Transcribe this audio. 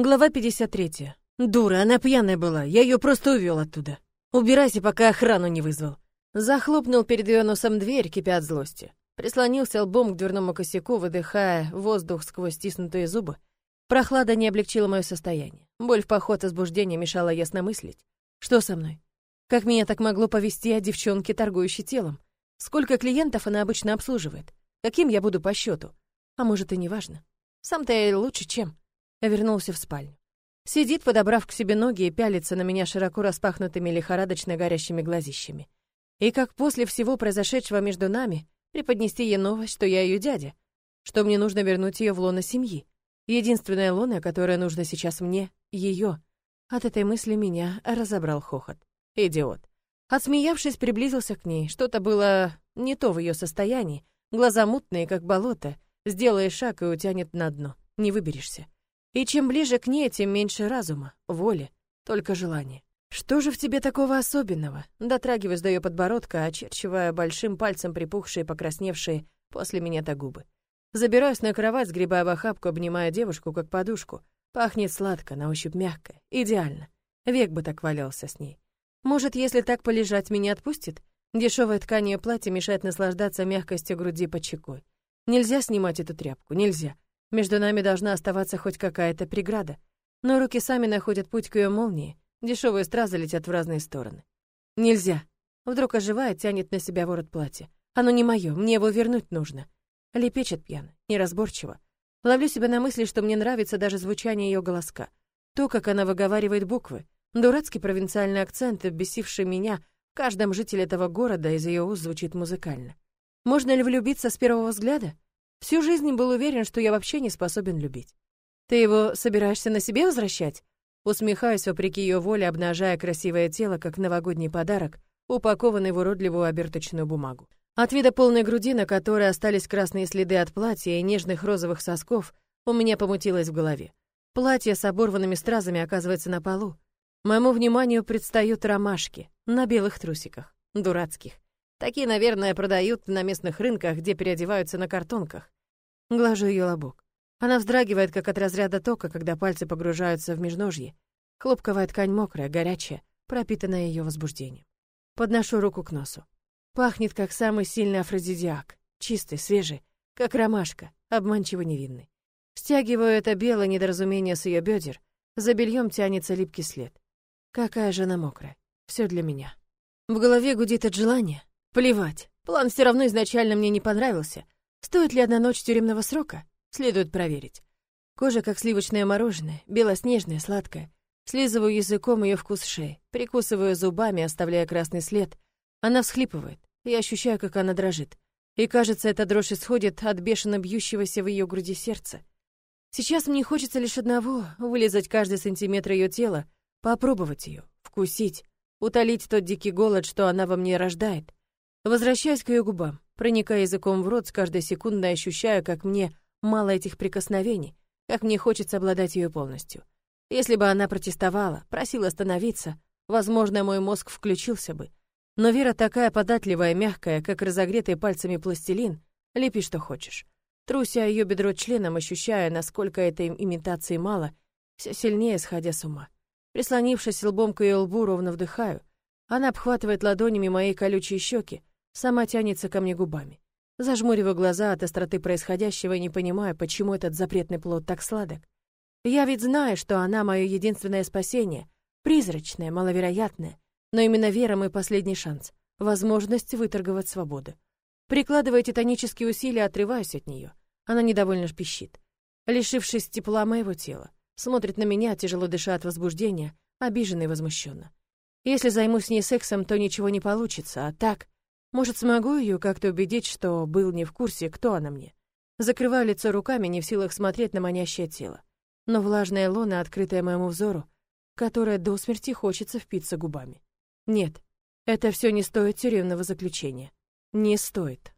Глава 53. Дура, она пьяная была, я ее просто увел оттуда. Убирайся, пока охрану не вызвал. Захлопнул перед ее носом дверь, кипя от злости. Прислонился лбом к дверному косяку, выдыхая воздух сквозь стиснутые зубы. Прохлада не облегчила мое состояние. Боль в поход возбуждения мешала ясно мыслить. Что со мной? Как меня так могло повести о девчонке, торгующей телом? Сколько клиентов она обычно обслуживает? Каким я буду по счету? А может, и не важно. Сам-то я лучше, чем вернулся в спальню. Сидит, подобрав к себе ноги и пялится на меня широко распахнутыми лихорадочно горящими глазищами. И как после всего произошедшего между нами, преподнести ей новость, что я ее дядя, что мне нужно вернуть ее в лоно семьи. Единственная лона, которая нужна сейчас мне, ее. От этой мысли меня разобрал хохот. Идиот. Отсмеявшись, приблизился к ней. Что-то было не то в ее состоянии. Глаза мутные, как болото. Сделаешь шаг и утянет на дно. Не выберешься. И чем ближе к ней, тем меньше разума, воли, только желания. Что же в тебе такого особенного? Дотрагиваюсь до ее подбородка, очерчивая большим пальцем припухшие, покрасневшие после меня-то губы. Забираюсь на кровать, сгребая в охапку, обнимая девушку, как подушку. Пахнет сладко, на ощупь мягко. Идеально. Век бы так валялся с ней. Может, если так полежать, меня отпустит? Дешевое ткань ее платья мешает наслаждаться мягкостью груди под щекой. Нельзя снимать эту тряпку, нельзя. Между нами должна оставаться хоть какая-то преграда. Но руки сами находят путь к ее молнии, дешевые стразы летят в разные стороны. Нельзя. Вдруг оживает, тянет на себя ворот платья. Оно не мое, мне его вернуть нужно. Лепечет пьяно, неразборчиво. Ловлю себя на мысли, что мне нравится даже звучание ее голоска. То, как она выговаривает буквы. Дурацкий провинциальный акцент, бесивший меня, в каждом жителе этого города из ее уст звучит музыкально. Можно ли влюбиться с первого взгляда? Всю жизнь был уверен, что я вообще не способен любить. Ты его собираешься на себе возвращать? Усмехаюсь, вопреки ее воле, обнажая красивое тело, как новогодний подарок, упакованный в уродливую оберточную бумагу. От вида полной груди, на которой остались красные следы от платья и нежных розовых сосков, у меня помутилось в голове. Платье с оборванными стразами оказывается на полу. Моему вниманию предстают ромашки на белых трусиках, дурацких. Такие, наверное, продают на местных рынках, где переодеваются на картонках. Глажу ее лобок. Она вздрагивает, как от разряда тока, когда пальцы погружаются в межножье. Хлопковая ткань мокрая, горячая, пропитанная ее возбуждением. Подношу руку к носу. Пахнет, как самый сильный афродизиак. Чистый, свежий, как ромашка, обманчиво невинный. Стягиваю это белое недоразумение с ее бедер. За бельем тянется липкий след. Какая же она мокрая. Все для меня. В голове гудит от желания. Плевать. План все равно изначально мне не понравился. Стоит ли одна ночь тюремного срока? Следует проверить. Кожа как сливочное мороженое, белоснежное, сладкое. Слизываю языком ее вкус шеи, прикусываю зубами, оставляя красный след. Она всхлипывает. Я ощущаю, как она дрожит. И кажется, эта дрожь исходит от бешено бьющегося в ее груди сердца. Сейчас мне хочется лишь одного — вылезать каждый сантиметр ее тела, попробовать ее, вкусить, утолить тот дикий голод, что она во мне рождает. Возвращаясь к ее губам, проникая языком в рот, с каждой секундой ощущаю, как мне мало этих прикосновений, как мне хочется обладать ее полностью. Если бы она протестовала, просила остановиться, возможно, мой мозг включился бы. Но Вера такая податливая, мягкая, как разогретый пальцами пластилин, лепи что хочешь. Труся ее бедро членом, ощущая, насколько этой имитации мало, все сильнее сходя с ума. Прислонившись лбом к ее лбу, ровно вдыхаю. Она обхватывает ладонями мои колючие щеки, Сама тянется ко мне губами. Зажмуриваю глаза от остроты происходящего и не понимаю, почему этот запретный плод так сладок. Я ведь знаю, что она мое единственное спасение, призрачное, маловероятное, но именно вера мой последний шанс, возможность выторговать свободу. Прикладывая титанические усилия, отрываюсь от нее. Она недовольно пищит. Лишившись тепла моего тела, смотрит на меня, тяжело дыша от возбуждения, обиженно и возмущенно. Если займусь с ней сексом, то ничего не получится, а так... Может, смогу ее как-то убедить, что был не в курсе, кто она мне. Закрываю лицо руками, не в силах смотреть на манящее тело. Но влажная лона, открытая моему взору, которая до смерти хочется впиться губами. Нет, это все не стоит тюремного заключения. Не стоит.